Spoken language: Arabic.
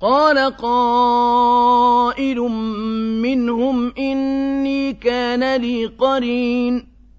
قال قائل منهم إني كان لي قرين.